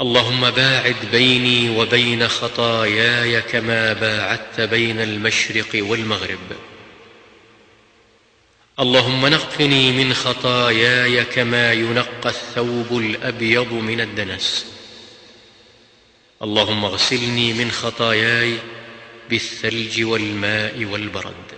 اللهم باعد بيني وبين خطاياي كما باعدت بين المشرق والمغرب. اللهم نقني من خطاياي كما ينقى الثوب الأبيض من الدنس. اللهم اغسلني من خطاياي بالثلج والماء والبرد.